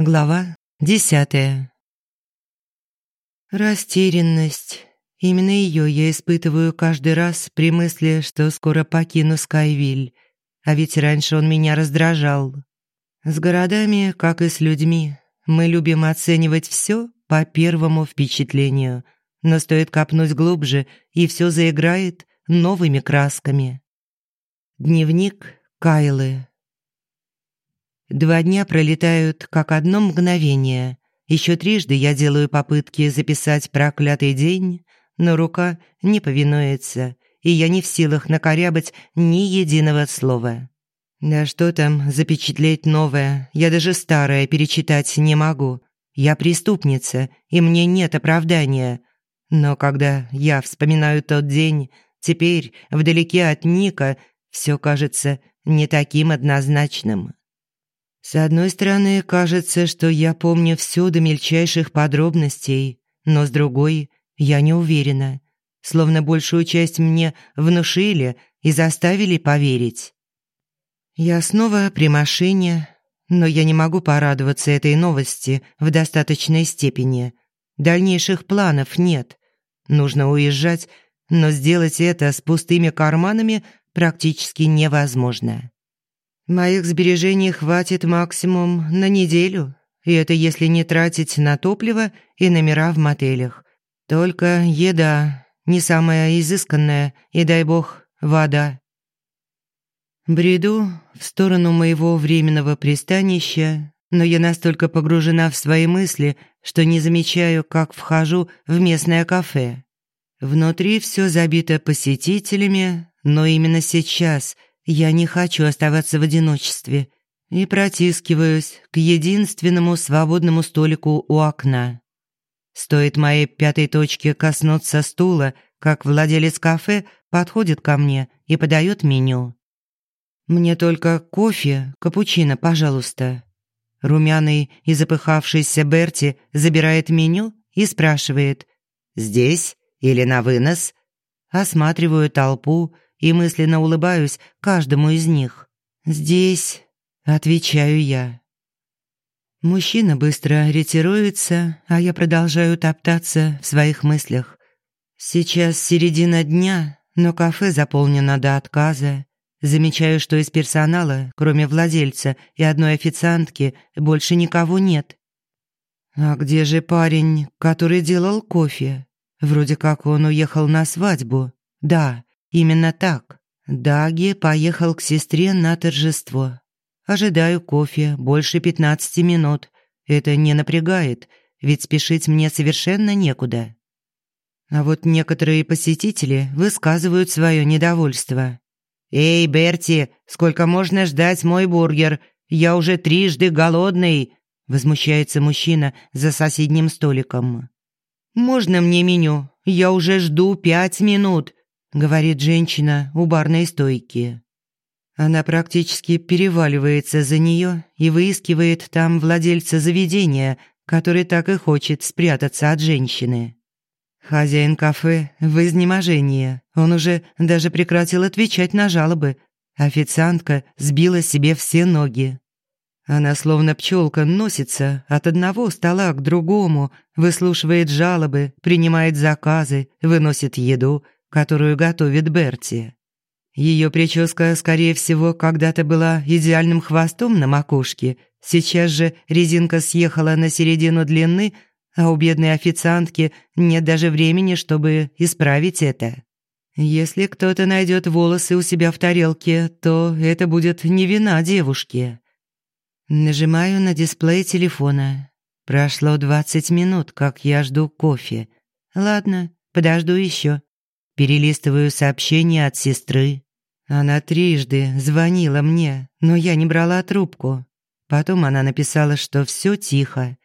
Глава десятая. Растерянность. Именно ее я испытываю каждый раз при мысли, что скоро покину Скайвиль. А ведь раньше он меня раздражал. С городами, как и с людьми, мы любим оценивать все по первому впечатлению. Но стоит копнуть глубже, и все заиграет новыми красками. Дневник Кайлы. Два дня пролетают как одно мгновение. Еще трижды я делаю попытки записать проклятый день, но рука не повинуется, и я не в силах накорябать ни единого слова. Да что там запечатлеть новое, я даже старое перечитать не могу. Я преступница, и мне нет оправдания. Но когда я вспоминаю тот день, теперь, вдалеке от Ника, все кажется не таким однозначным. С одной стороны, кажется, что я помню все до мельчайших подробностей, но с другой, я не уверена. Словно большую часть мне внушили и заставили поверить. Я снова при машине, но я не могу порадоваться этой новости в достаточной степени. Дальнейших планов нет. Нужно уезжать, но сделать это с пустыми карманами практически невозможно. Моих сбережений хватит максимум на неделю, и это если не тратить на топливо и номера в мотелях. Только еда, не самая изысканная, и, дай бог, вода. Бреду в сторону моего временного пристанища, но я настолько погружена в свои мысли, что не замечаю, как вхожу в местное кафе. Внутри все забито посетителями, но именно сейчас – я не хочу оставаться в одиночестве и протискиваюсь к единственному свободному столику у окна. Стоит моей пятой точке коснуться стула, как владелец кафе подходит ко мне и подает меню. «Мне только кофе, капучино, пожалуйста». Румяный и запыхавшийся Берти забирает меню и спрашивает «Здесь или на вынос?» Осматриваю толпу, и мысленно улыбаюсь каждому из них. «Здесь», — отвечаю я. Мужчина быстро ретируется, а я продолжаю топтаться в своих мыслях. Сейчас середина дня, но кафе заполнено до отказа. Замечаю, что из персонала, кроме владельца и одной официантки, больше никого нет. А где же парень, который делал кофе? Вроде как он уехал на свадьбу. Да, Именно так. Даги поехал к сестре на торжество. Ожидаю кофе больше пятнадцати минут. Это не напрягает, ведь спешить мне совершенно некуда. А вот некоторые посетители высказывают свое недовольство. «Эй, Берти, сколько можно ждать мой бургер? Я уже трижды голодный!» Возмущается мужчина за соседним столиком. «Можно мне меню? Я уже жду пять минут говорит женщина у барной стойки. Она практически переваливается за нее и выискивает там владельца заведения, который так и хочет спрятаться от женщины. Хозяин кафе в изнеможении. Он уже даже прекратил отвечать на жалобы. Официантка сбила себе все ноги. Она словно пчелка носится от одного стола к другому, выслушивает жалобы, принимает заказы, выносит еду – которую готовит Берти. Ее прическа, скорее всего, когда-то была идеальным хвостом на макушке, сейчас же резинка съехала на середину длины, а у бедной официантки нет даже времени, чтобы исправить это. Если кто-то найдет волосы у себя в тарелке, то это будет не вина девушки. Нажимаю на дисплей телефона. Прошло двадцать минут, как я жду кофе. Ладно, подожду еще. Перелистываю сообщение от сестры. Она трижды звонила мне, но я не брала трубку. Потом она написала, что все тихо.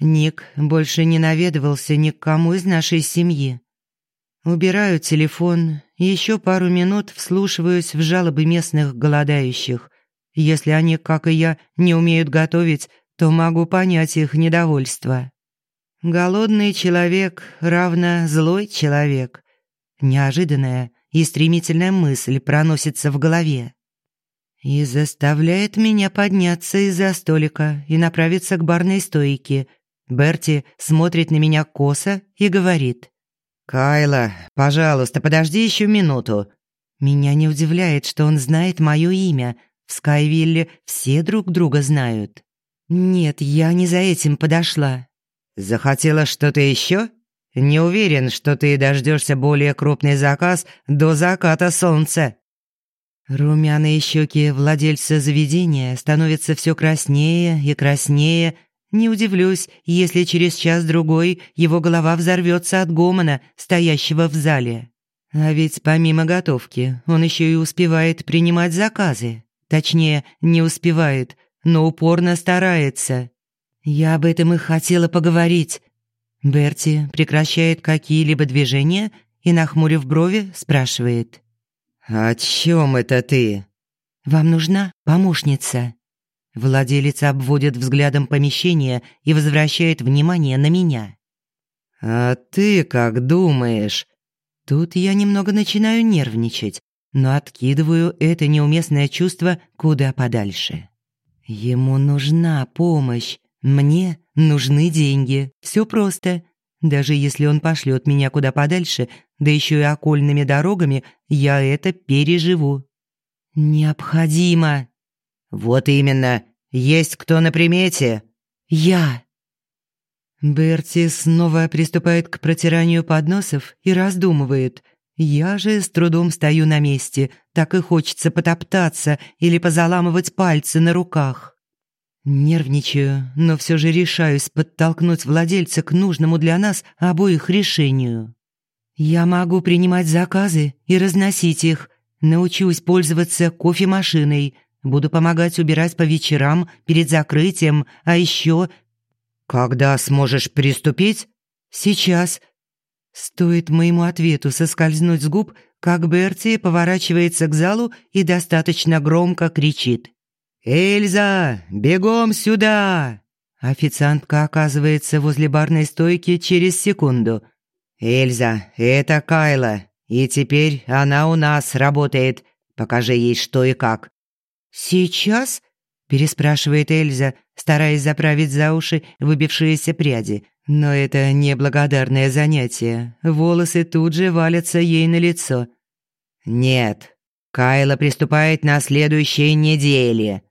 Ник больше не наведывался ни к кому из нашей семьи. Убираю телефон еще пару минут вслушиваюсь в жалобы местных голодающих. Если они, как и я, не умеют готовить, то могу понять их недовольство. Голодный человек равно злой человек. Неожиданная и стремительная мысль проносится в голове. и заставляет меня подняться из-за столика и направиться к барной стойке. Берти смотрит на меня косо и говорит. «Кайла, пожалуйста, подожди еще минуту». Меня не удивляет, что он знает мое имя. В Скайвилле все друг друга знают. «Нет, я не за этим подошла». «Захотела что-то еще? Не уверен, что ты дождешься более крупный заказ до заката солнца». Румяные щеки владельца заведения становятся все краснее и краснее. Не удивлюсь, если через час-другой его голова взорвется от гомона, стоящего в зале. А ведь помимо готовки он еще и успевает принимать заказы. Точнее, не успевает, но упорно старается. Я об этом и хотела поговорить. Берти прекращает какие-либо движения и, нахмурив брови, спрашивает. «О чем это ты?» «Вам нужна помощница». Владелец обводит взглядом помещение и возвращает внимание на меня. «А ты как думаешь?» Тут я немного начинаю нервничать, но откидываю это неуместное чувство куда подальше. Ему нужна помощь, мне нужны деньги. Все просто. Даже если он пошлет меня куда подальше, да еще и окольными дорогами, я это переживу. Необходимо. Вот именно. Есть кто на примете? Я. Берти снова приступает к протиранию подносов и раздумывает. Я же с трудом стою на месте, так и хочется потоптаться или позаламывать пальцы на руках. Нервничаю, но все же решаюсь подтолкнуть владельца к нужному для нас обоих решению. Я могу принимать заказы и разносить их. Научусь пользоваться кофемашиной. Буду помогать убирать по вечерам перед закрытием, а еще... Когда сможешь приступить? Сейчас. Стоит моему ответу соскользнуть с губ, как Берти поворачивается к залу и достаточно громко кричит. «Эльза, бегом сюда!» Официантка оказывается возле барной стойки через секунду. «Эльза, это Кайла, и теперь она у нас работает. Покажи ей, что и как». «Сейчас?» – переспрашивает Эльза, стараясь заправить за уши выбившиеся пряди. Но это неблагодарное занятие. Волосы тут же валятся ей на лицо. «Нет, Кайла приступает на следующей неделе»,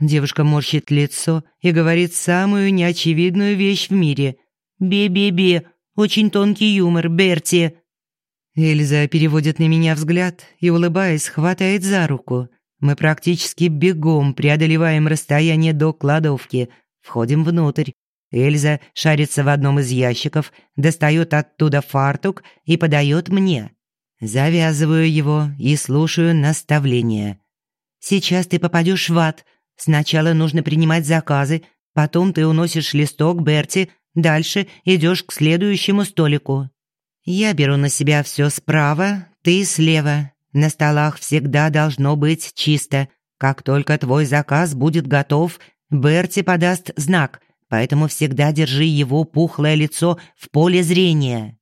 Девушка морщит лицо и говорит самую неочевидную вещь в мире. «Бе-бе-бе, очень тонкий юмор, Берти». Эльза переводит на меня взгляд и, улыбаясь, хватает за руку. Мы практически бегом преодолеваем расстояние до кладовки, входим внутрь. Эльза шарится в одном из ящиков, достает оттуда фартук и подает мне. Завязываю его и слушаю наставления. «Сейчас ты попадешь в ад», Сначала нужно принимать заказы, потом ты уносишь листок Берти, дальше идешь к следующему столику. Я беру на себя все справа, ты слева. На столах всегда должно быть чисто. Как только твой заказ будет готов, Берти подаст знак, поэтому всегда держи его пухлое лицо в поле зрения.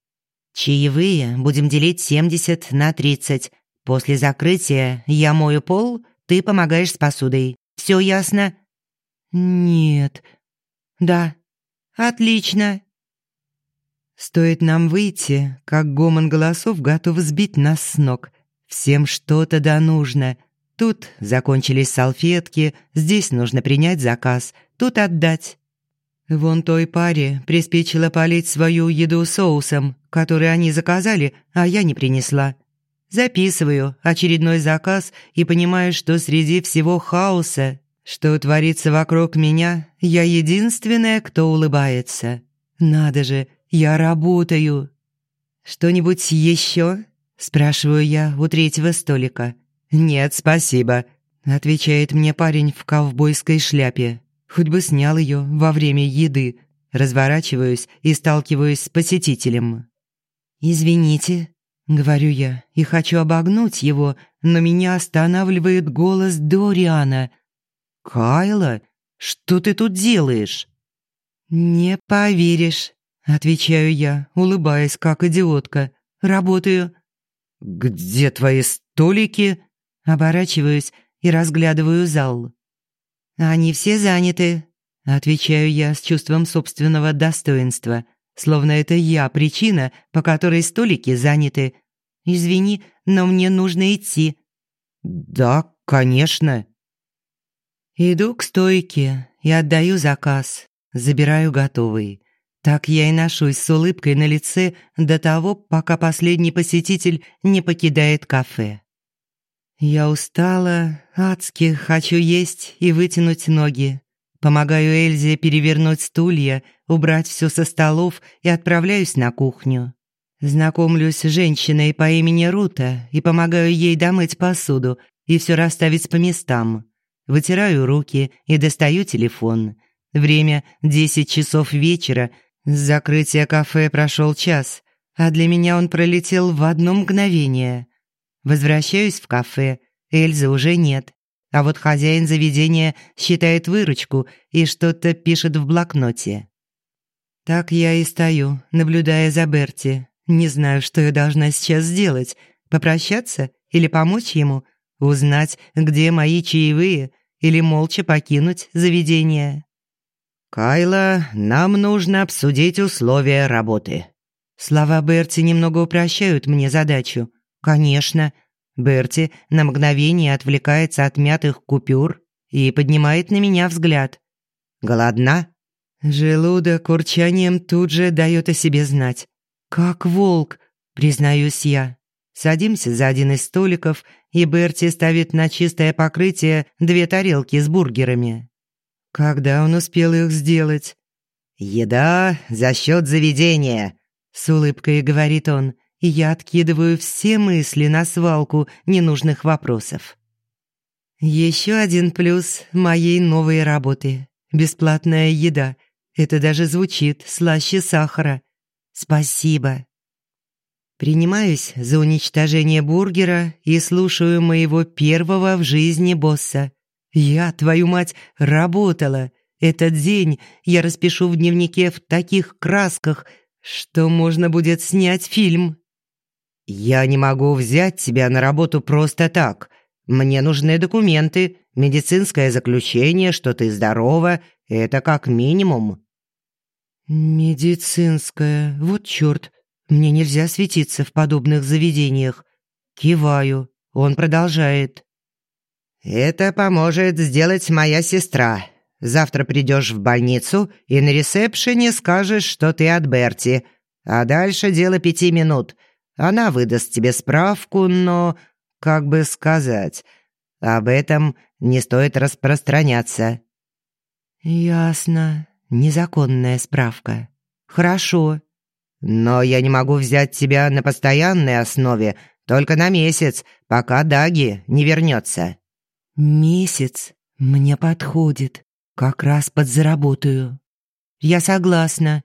Чаевые будем делить 70 на 30. После закрытия я мою пол, ты помогаешь с посудой. Все ясно?» «Нет». «Да». «Отлично». Стоит нам выйти, как гомон голосов готов сбить нас с ног. Всем что-то да нужно. Тут закончились салфетки, здесь нужно принять заказ, тут отдать. Вон той паре приспичило полить свою еду соусом, который они заказали, а я не принесла. Записываю очередной заказ и понимаю, что среди всего хаоса, что творится вокруг меня, я единственная, кто улыбается. Надо же, я работаю. Что-нибудь еще? спрашиваю я у третьего столика. Нет, спасибо, отвечает мне парень в ковбойской шляпе. Хоть бы снял ее во время еды. Разворачиваюсь и сталкиваюсь с посетителем. Извините, Говорю я и хочу обогнуть его, но меня останавливает голос Дориана. «Кайла, что ты тут делаешь?» «Не поверишь», — отвечаю я, улыбаясь, как идиотка. «Работаю». «Где твои столики?» Оборачиваюсь и разглядываю зал. «Они все заняты», — отвечаю я с чувством собственного достоинства, словно это я причина, по которой столики заняты. «Извини, но мне нужно идти». «Да, конечно». Иду к стойке и отдаю заказ, забираю готовый. Так я и ношусь с улыбкой на лице до того, пока последний посетитель не покидает кафе. Я устала, адски хочу есть и вытянуть ноги. Помогаю Эльзе перевернуть стулья, убрать все со столов и отправляюсь на кухню. Знакомлюсь с женщиной по имени Рута и помогаю ей домыть посуду и все расставить по местам. Вытираю руки и достаю телефон. Время – 10 часов вечера. С закрытия кафе прошел час, а для меня он пролетел в одно мгновение. Возвращаюсь в кафе. Эльзы уже нет. А вот хозяин заведения считает выручку и что-то пишет в блокноте. Так я и стою, наблюдая за Берти. Не знаю, что я должна сейчас сделать. Попрощаться или помочь ему? Узнать, где мои чаевые? Или молча покинуть заведение? «Кайла, нам нужно обсудить условия работы». Слова Берти немного упрощают мне задачу. Конечно. Берти на мгновение отвлекается от мятых купюр и поднимает на меня взгляд. «Голодна?» Желудок урчанием тут же дает о себе знать. «Как волк», признаюсь я. Садимся за один из столиков, и Берти ставит на чистое покрытие две тарелки с бургерами. Когда он успел их сделать? «Еда за счет заведения», — с улыбкой говорит он и я откидываю все мысли на свалку ненужных вопросов. Еще один плюс моей новой работы – бесплатная еда. Это даже звучит слаще сахара. Спасибо. Принимаюсь за уничтожение бургера и слушаю моего первого в жизни босса. Я, твою мать, работала. Этот день я распишу в дневнике в таких красках, что можно будет снять фильм. «Я не могу взять тебя на работу просто так. Мне нужны документы, медицинское заключение, что ты здорова. Это как минимум». «Медицинское, вот чёрт. Мне нельзя светиться в подобных заведениях». Киваю. Он продолжает. «Это поможет сделать моя сестра. Завтра придешь в больницу и на ресепшене скажешь, что ты от Берти. А дальше дело пяти минут. Она выдаст тебе справку, но, как бы сказать, об этом не стоит распространяться». «Ясно. Незаконная справка. Хорошо». «Но я не могу взять тебя на постоянной основе, только на месяц, пока Даги не вернется». «Месяц? Мне подходит. Как раз подзаработаю». «Я согласна».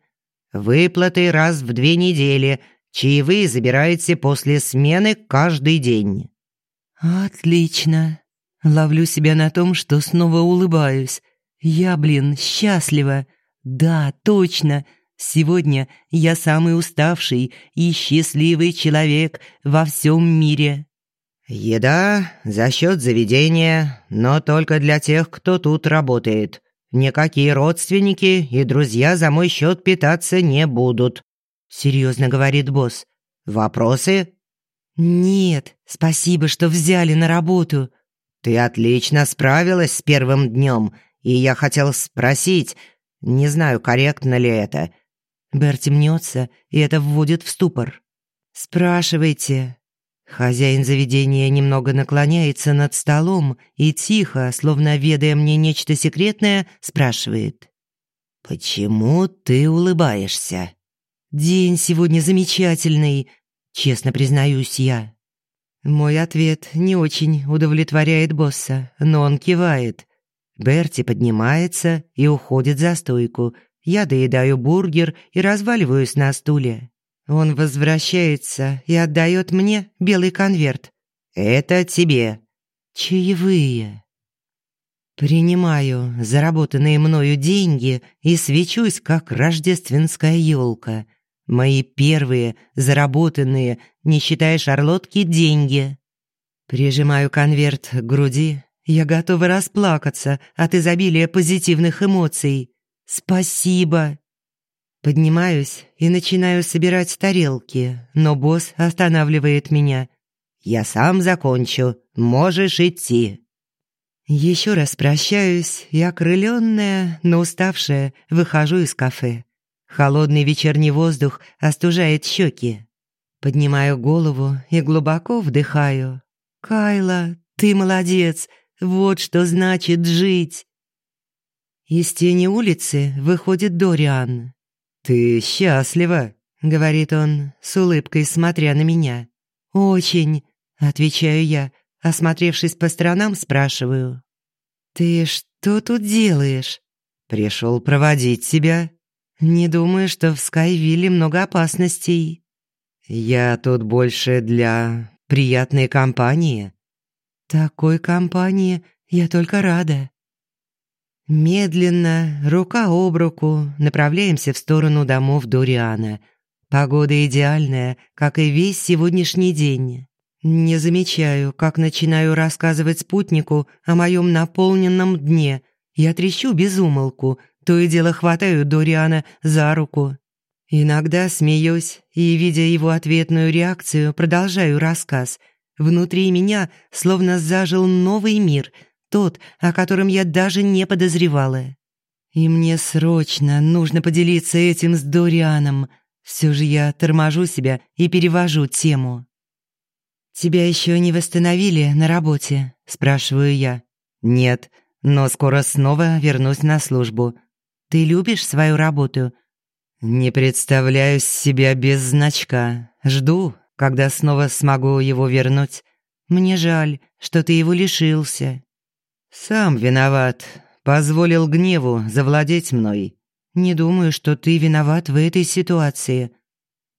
«Выплаты раз в две недели, Чаевые забираете после смены каждый день». «Отлично. Ловлю себя на том, что снова улыбаюсь. Я, блин, счастлива. Да, точно. Сегодня я самый уставший и счастливый человек во всем мире». «Еда за счет заведения, но только для тех, кто тут работает. Никакие родственники и друзья за мой счет питаться не будут серьезно говорит босс. Вопросы? Нет, спасибо, что взяли на работу. Ты отлично справилась с первым днем, и я хотел спросить, не знаю, корректно ли это. Берти мнется, и это вводит в ступор. Спрашивайте. Хозяин заведения немного наклоняется над столом и тихо, словно ведая мне нечто секретное, спрашивает. «Почему ты улыбаешься?» День сегодня замечательный, честно признаюсь я. Мой ответ не очень удовлетворяет босса, но он кивает. Берти поднимается и уходит за стойку. Я доедаю бургер и разваливаюсь на стуле. Он возвращается и отдает мне белый конверт. «Это тебе». «Чаевые». Принимаю заработанные мною деньги и свечусь, как рождественская елка. Мои первые, заработанные, не считая шарлотки, деньги. Прижимаю конверт к груди Я готова расплакаться от изобилия позитивных эмоций. Спасибо. Поднимаюсь и начинаю собирать тарелки, но босс останавливает меня. «Я сам закончу, можешь идти». Еще раз прощаюсь и, окрыленная, но уставшая, выхожу из кафе. Холодный вечерний воздух остужает щеки. Поднимаю голову и глубоко вдыхаю. «Кайла, ты молодец! Вот что значит жить!» Из тени улицы выходит Дориан. «Ты счастлива?» — говорит он, с улыбкой смотря на меня. «Очень», — отвечаю я, осмотревшись по сторонам, спрашиваю. «Ты что тут делаешь?» «Пришел проводить тебя». «Не думаю, что в Скайвилле много опасностей». «Я тут больше для приятной компании». «Такой компании я только рада». Медленно, рука об руку, направляемся в сторону домов Дориана. Погода идеальная, как и весь сегодняшний день. Не замечаю, как начинаю рассказывать спутнику о моем наполненном дне. Я трещу без умолку, то и дело хватаю Дориана за руку. Иногда смеюсь и, видя его ответную реакцию, продолжаю рассказ. Внутри меня словно зажил новый мир — тот, о котором я даже не подозревала. И мне срочно нужно поделиться этим с Дорианом. Все же я торможу себя и перевожу тему. «Тебя еще не восстановили на работе?» – спрашиваю я. «Нет, но скоро снова вернусь на службу. Ты любишь свою работу?» «Не представляю себя без значка. Жду, когда снова смогу его вернуть. Мне жаль, что ты его лишился. «Сам виноват. Позволил гневу завладеть мной». «Не думаю, что ты виноват в этой ситуации».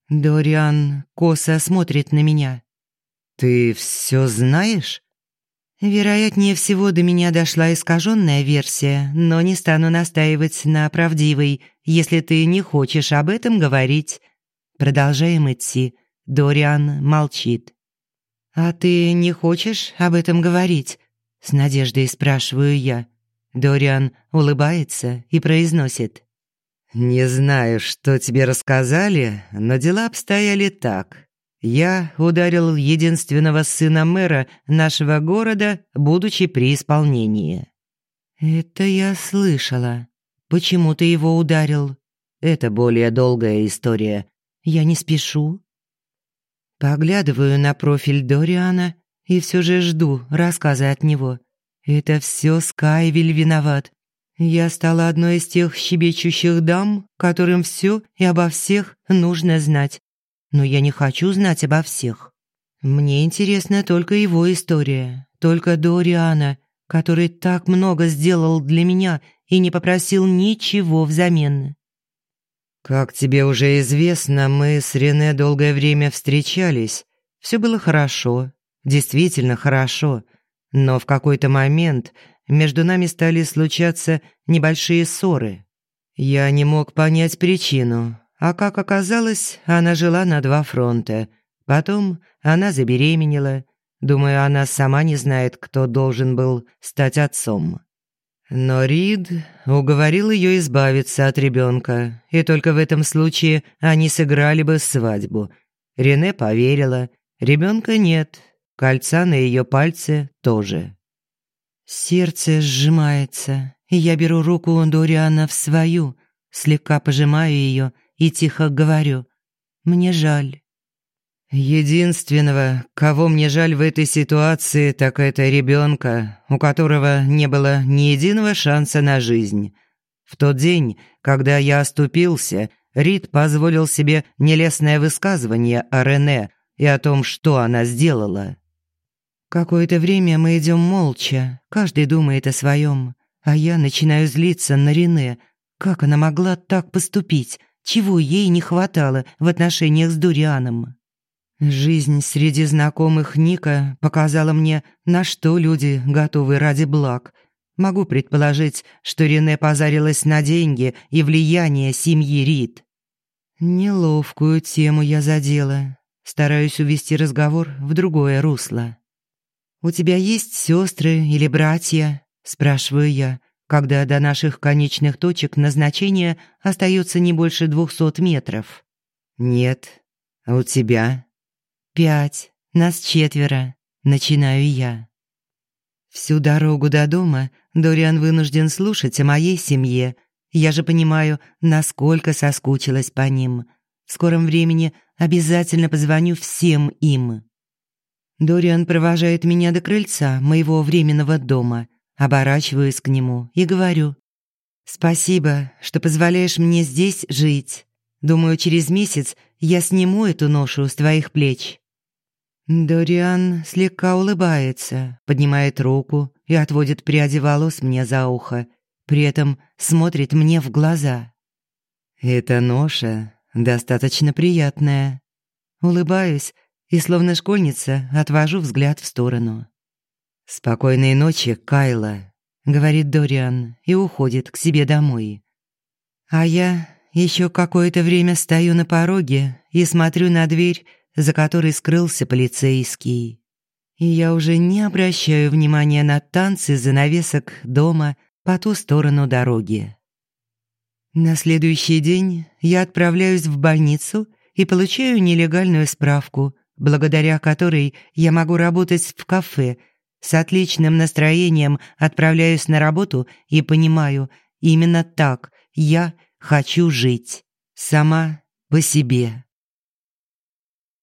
Дориан косо смотрит на меня. «Ты все знаешь?» Вероятнее всего, до меня дошла искаженная версия, но не стану настаивать на правдивой, если ты не хочешь об этом говорить. Продолжаем идти. Дориан молчит. «А ты не хочешь об этом говорить?» С надеждой спрашиваю я. Дориан улыбается и произносит. «Не знаю, что тебе рассказали, но дела обстояли так. Я ударил единственного сына мэра нашего города, будучи при исполнении». «Это я слышала. Почему ты его ударил?» «Это более долгая история. Я не спешу». Поглядываю на профиль Дориана и все же жду рассказа от него. Это все Скайвиль виноват. Я стала одной из тех щебечущих дам, которым все и обо всех нужно знать. Но я не хочу знать обо всех. Мне интересна только его история, только Дориана, который так много сделал для меня и не попросил ничего взамен. Как тебе уже известно, мы с Рене долгое время встречались. Все было хорошо, действительно хорошо. Но в какой-то момент между нами стали случаться небольшие ссоры. Я не мог понять причину, а как оказалось, она жила на два фронта. Потом она забеременела. Думаю, она сама не знает, кто должен был стать отцом. Но Рид уговорил ее избавиться от ребенка, и только в этом случае они сыграли бы свадьбу. Рене поверила, ребенка нет, кольца на ее пальце тоже. Сердце сжимается, и я беру руку Дориана в свою, слегка пожимаю ее и тихо говорю «Мне жаль». Единственного, кого мне жаль в этой ситуации, так это ребенка, у которого не было ни единого шанса на жизнь. В тот день, когда я оступился, Рид позволил себе нелестное высказывание о Рене и о том, что она сделала. Какое-то время мы идем молча, каждый думает о своем, а я начинаю злиться на Рене. Как она могла так поступить? Чего ей не хватало в отношениях с Дурианом? Жизнь среди знакомых Ника показала мне, на что люди готовы ради благ. Могу предположить, что Рене позарилась на деньги и влияние семьи Рид. Неловкую тему я задела. Стараюсь увести разговор в другое русло. «У тебя есть сестры или братья?» – спрашиваю я, когда до наших конечных точек назначения остается не больше двухсот метров. «Нет. А у тебя?» «Пять. Нас четверо. Начинаю я». Всю дорогу до дома Дориан вынужден слушать о моей семье. Я же понимаю, насколько соскучилась по ним. В скором времени обязательно позвоню всем им. Дориан провожает меня до крыльца моего временного дома. Оборачиваюсь к нему и говорю. «Спасибо, что позволяешь мне здесь жить. Думаю, через месяц я сниму эту ношу с твоих плеч». Дориан слегка улыбается, поднимает руку и отводит пряди волос мне за ухо, при этом смотрит мне в глаза. «Эта ноша достаточно приятная». Улыбаюсь и, словно школьница, отвожу взгляд в сторону. «Спокойной ночи, Кайла», — говорит Дориан и уходит к себе домой. А я еще какое-то время стою на пороге и смотрю на дверь, за которой скрылся полицейский. И я уже не обращаю внимания на танцы занавесок дома по ту сторону дороги. На следующий день я отправляюсь в больницу и получаю нелегальную справку, благодаря которой я могу работать в кафе. С отличным настроением отправляюсь на работу и понимаю, именно так я хочу жить. Сама по себе.